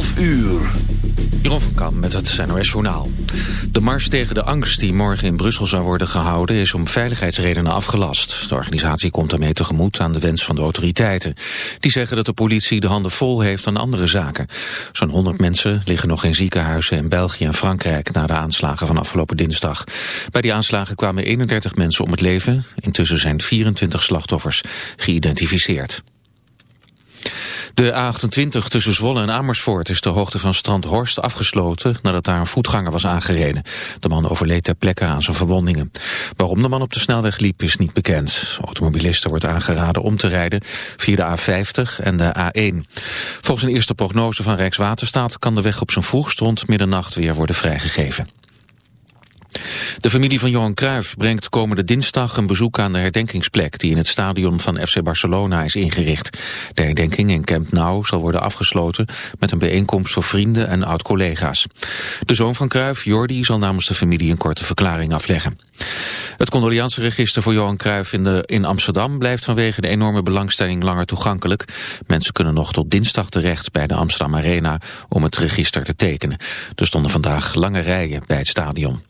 12 uur. Jeroen van met het NOS Journaal. De mars tegen de angst die morgen in Brussel zou worden gehouden... is om veiligheidsredenen afgelast. De organisatie komt daarmee tegemoet aan de wens van de autoriteiten. Die zeggen dat de politie de handen vol heeft aan andere zaken. Zo'n 100 mensen liggen nog in ziekenhuizen in België en Frankrijk... na de aanslagen van afgelopen dinsdag. Bij die aanslagen kwamen 31 mensen om het leven. Intussen zijn 24 slachtoffers geïdentificeerd. De A28 tussen Zwolle en Amersfoort is de hoogte van strand Horst afgesloten nadat daar een voetganger was aangereden. De man overleed ter plekke aan zijn verwondingen. Waarom de man op de snelweg liep is niet bekend. Automobilisten wordt aangeraden om te rijden via de A50 en de A1. Volgens een eerste prognose van Rijkswaterstaat kan de weg op zijn vroegst rond middernacht weer worden vrijgegeven. De familie van Johan Cruijff brengt komende dinsdag een bezoek aan de herdenkingsplek die in het stadion van FC Barcelona is ingericht. De herdenking in Camp Nou zal worden afgesloten met een bijeenkomst voor vrienden en oud-collega's. De zoon van Cruijff, Jordi, zal namens de familie een korte verklaring afleggen. Het condolianceregister voor Johan Cruijff in, de, in Amsterdam blijft vanwege de enorme belangstelling langer toegankelijk. Mensen kunnen nog tot dinsdag terecht bij de Amsterdam Arena om het register te tekenen. Er stonden vandaag lange rijen bij het stadion.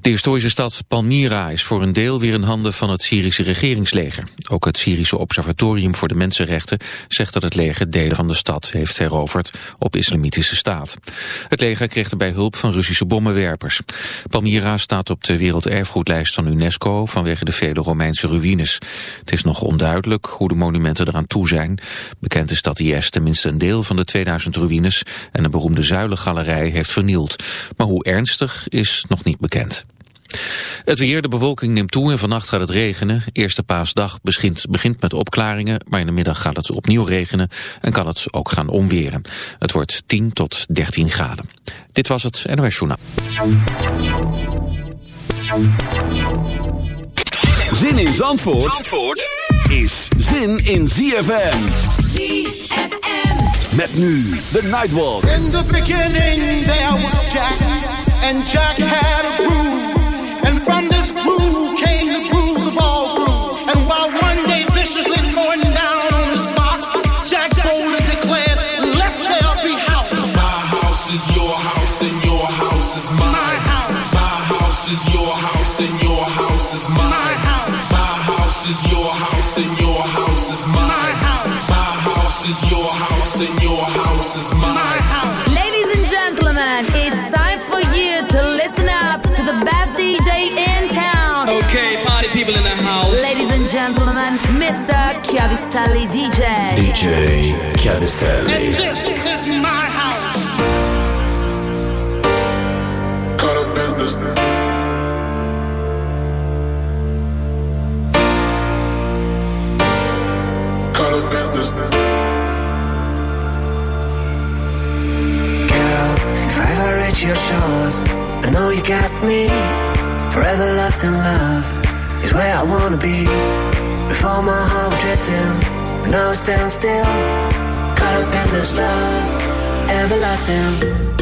De historische stad Palmyra is voor een deel weer in handen van het Syrische regeringsleger. Ook het Syrische Observatorium voor de Mensenrechten zegt dat het leger delen van de stad heeft heroverd op islamitische staat. Het leger kreeg erbij hulp van Russische bommenwerpers. Palmyra staat op de werelderfgoedlijst van UNESCO vanwege de vele Romeinse ruïnes. Het is nog onduidelijk hoe de monumenten eraan toe zijn. Bekend is dat IS tenminste een deel van de 2000 ruïnes en een beroemde zuilengalerij heeft vernield. Maar hoe ernstig is nog niet bekend. Het weer, de bewolking neemt toe en vannacht gaat het regenen. Eerste paasdag begint, begint met opklaringen, maar in de middag gaat het opnieuw regenen en kan het ook gaan omweren. Het wordt 10 tot 13 graden. Dit was het NOS Journaal. Zin in Zandvoort, Zandvoort is zin in ZFM. ZFM. Met nu de Nightwalk. In the beginning there was Jack, and Jack had a groove. Ladies and gentlemen, it's people in the house. Ladies and gentlemen, Mr. Chiavistelli DJ. DJ And this is my house. Girl, if I ever reach your shores, I know you got me. Forever lost in love is where I wanna be. Before my heart was drifting, but now I stand still. Caught up in this love, everlasting. Everlasting.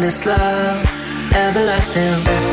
This love, everlasting.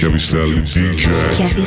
Kevin DJ. Kevin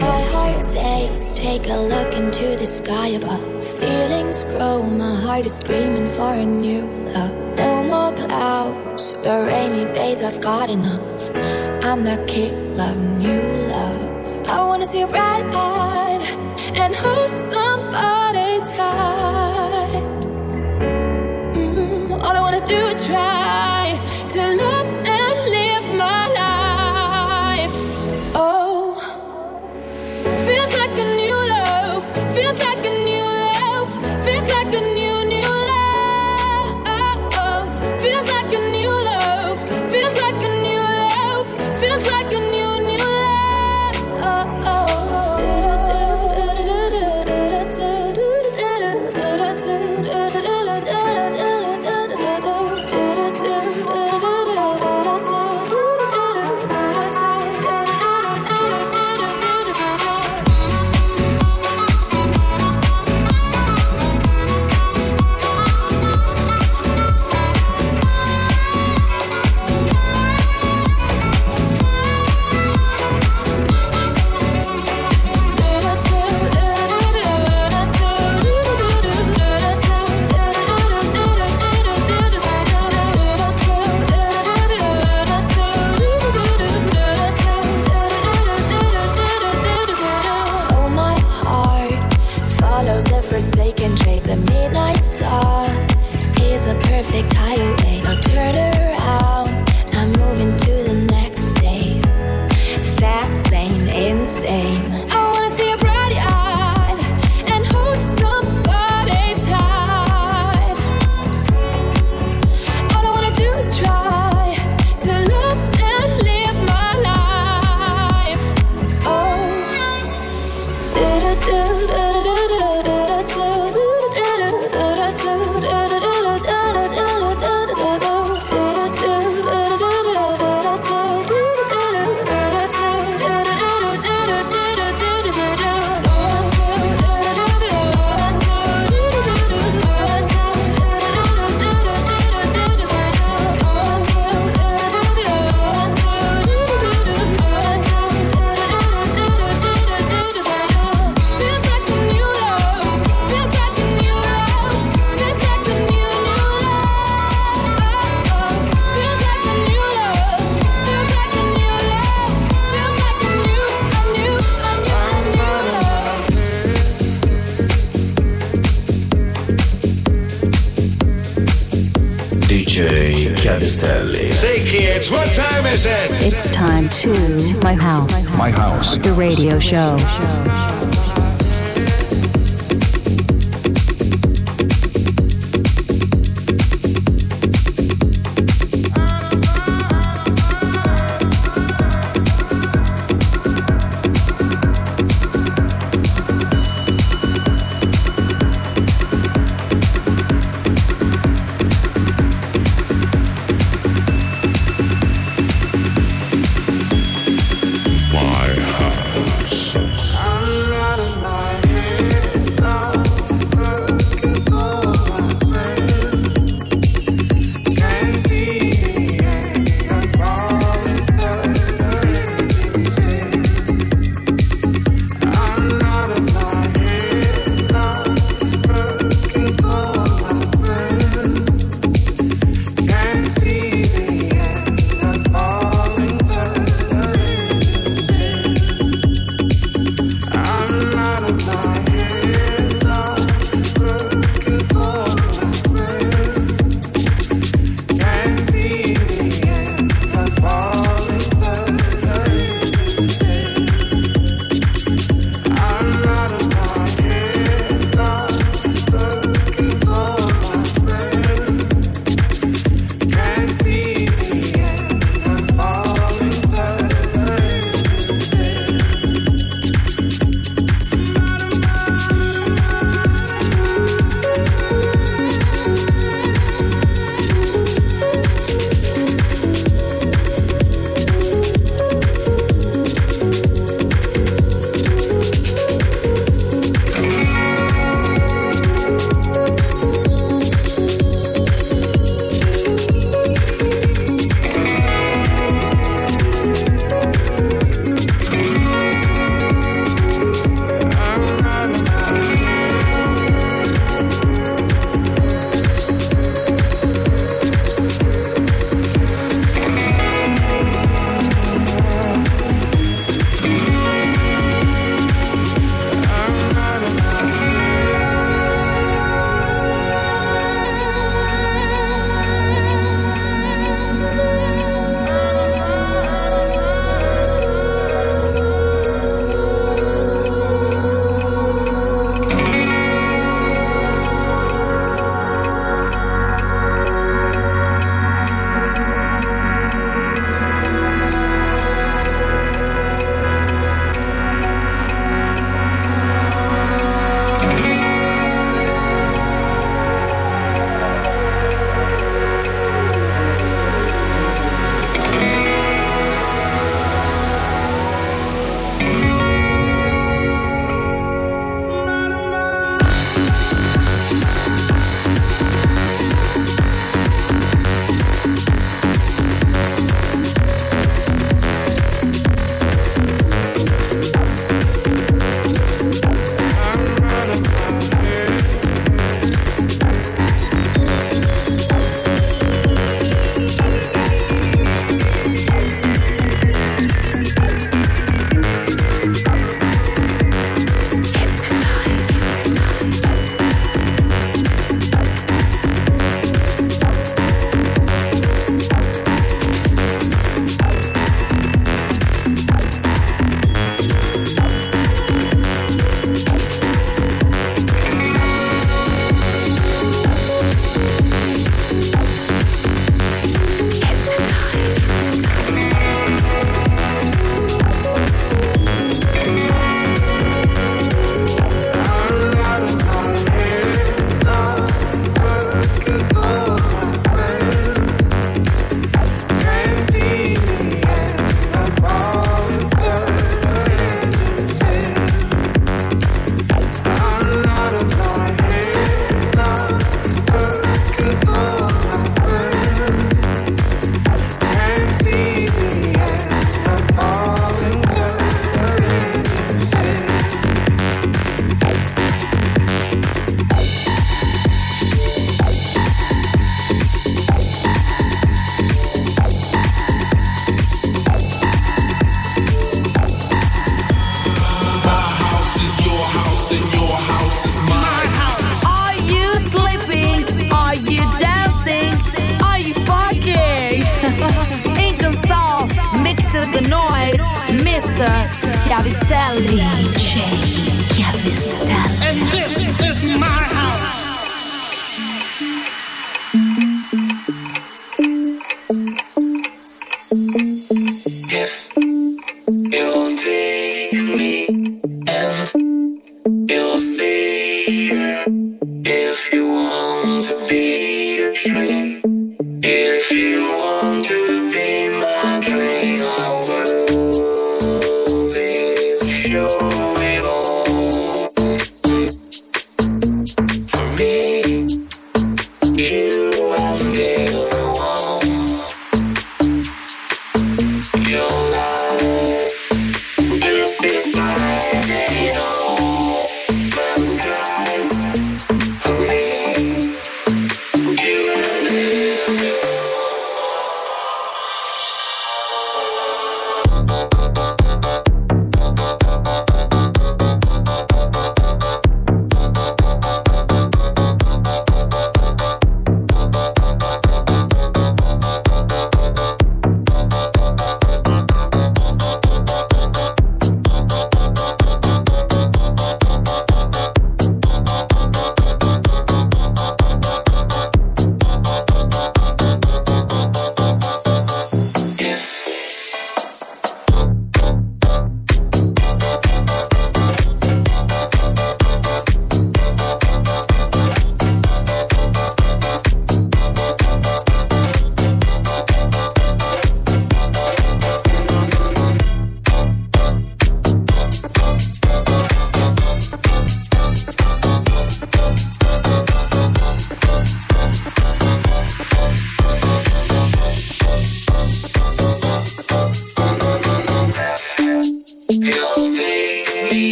My heart says, take a look into the sky above. Feelings grow, my heart is screaming for a new love. No more clouds, the rainy days I've got enough. I'm that kid loving you love. I wanna see a bright eyed and hold Show. show.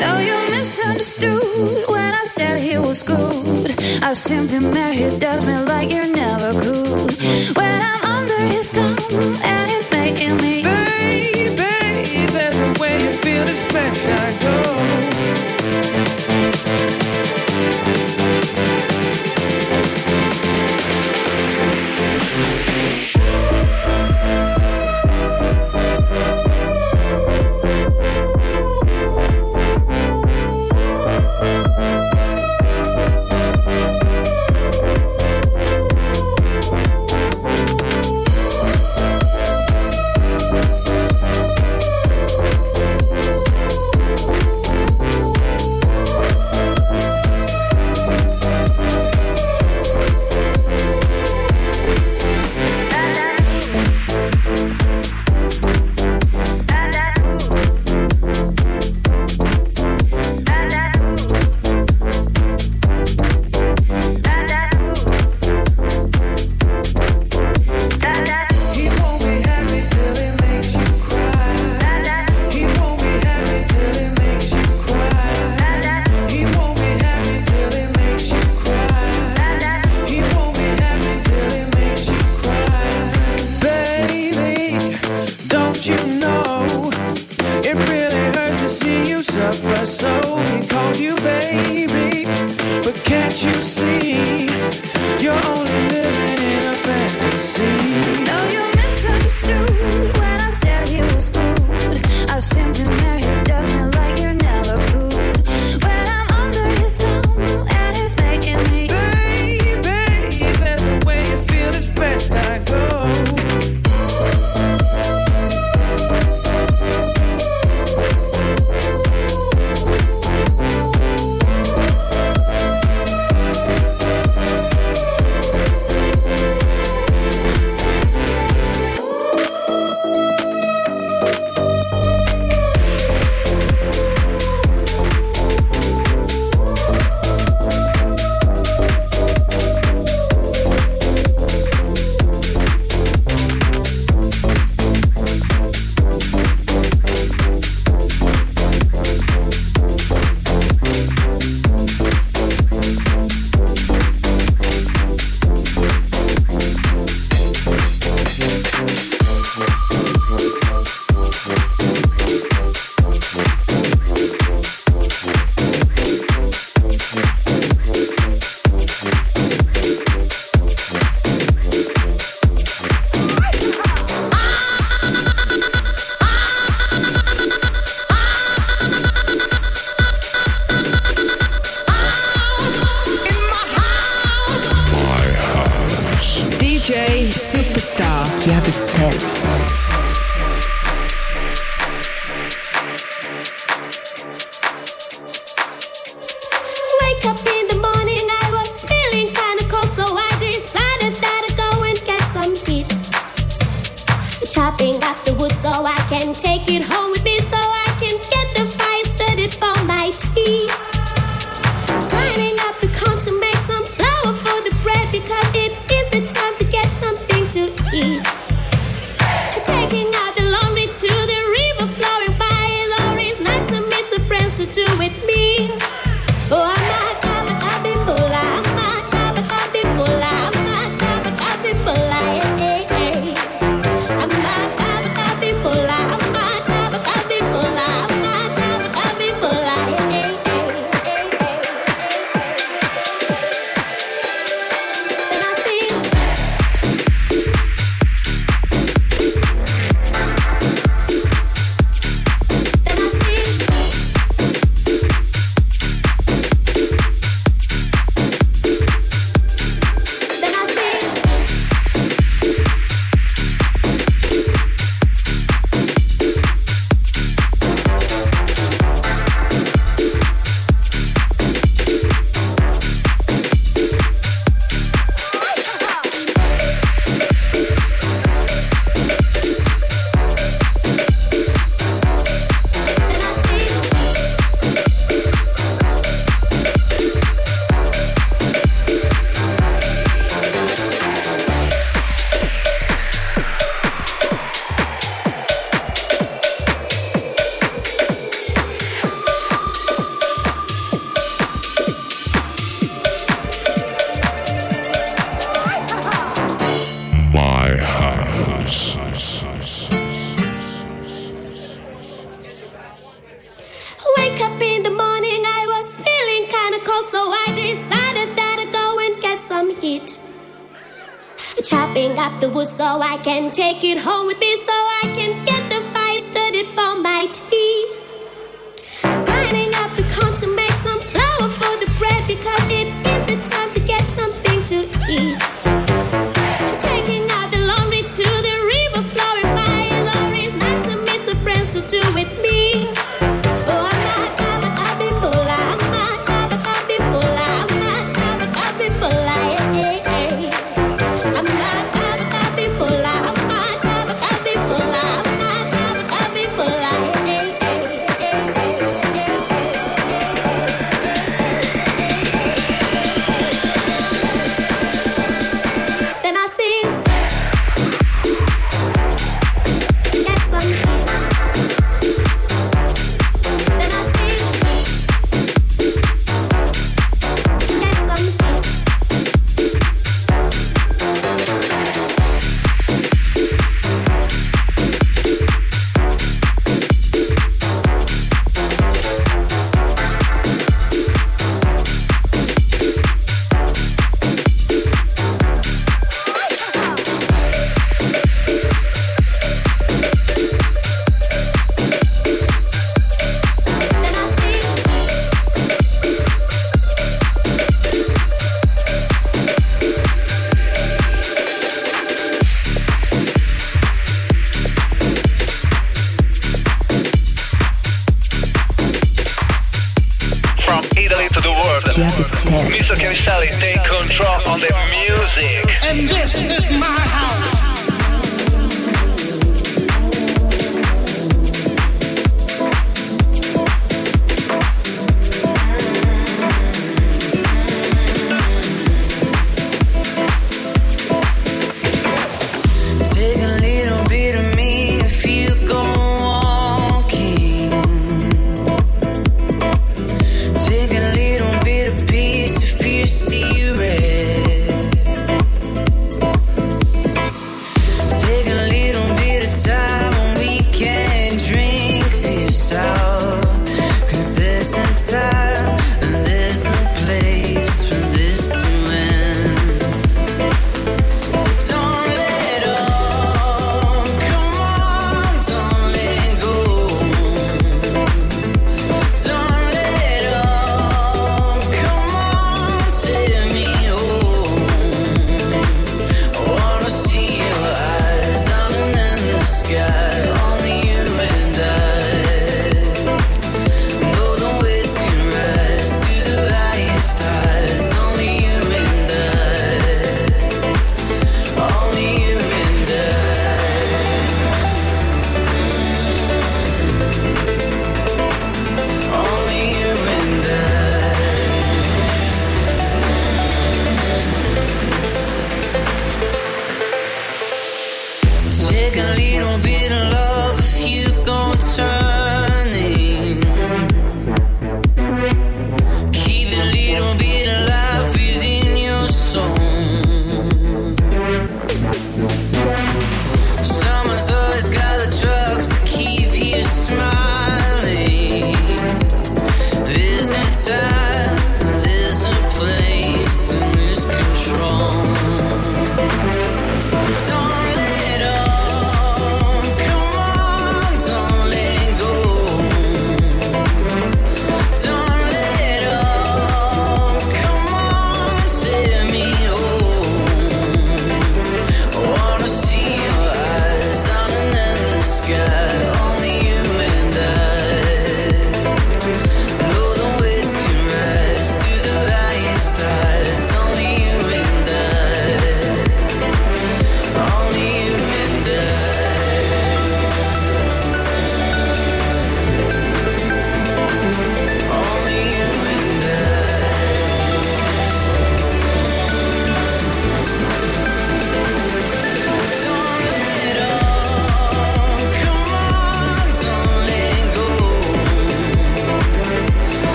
Though you misunderstood when I said he was good, I simply meant he does me like you never could. When I'm under his thumb and he's making me, baby, every way you feel is best I go. do it me.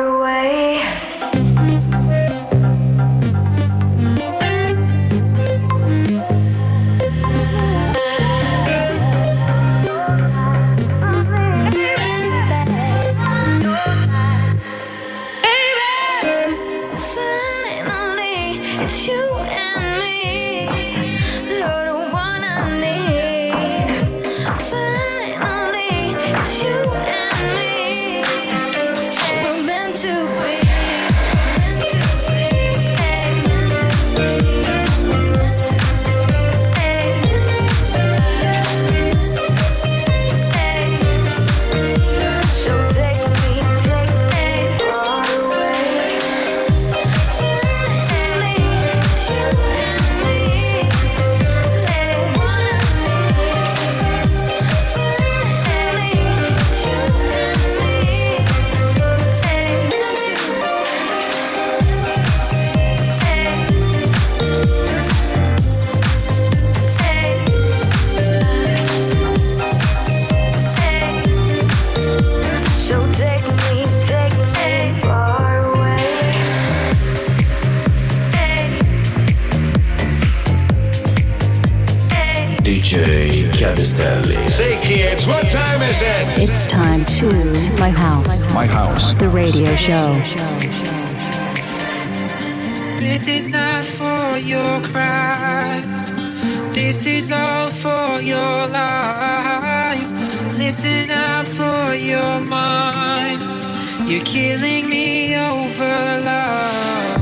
away. You're killing me over love.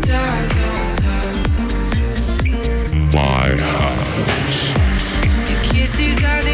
Da, da, da. My house. Kisses are the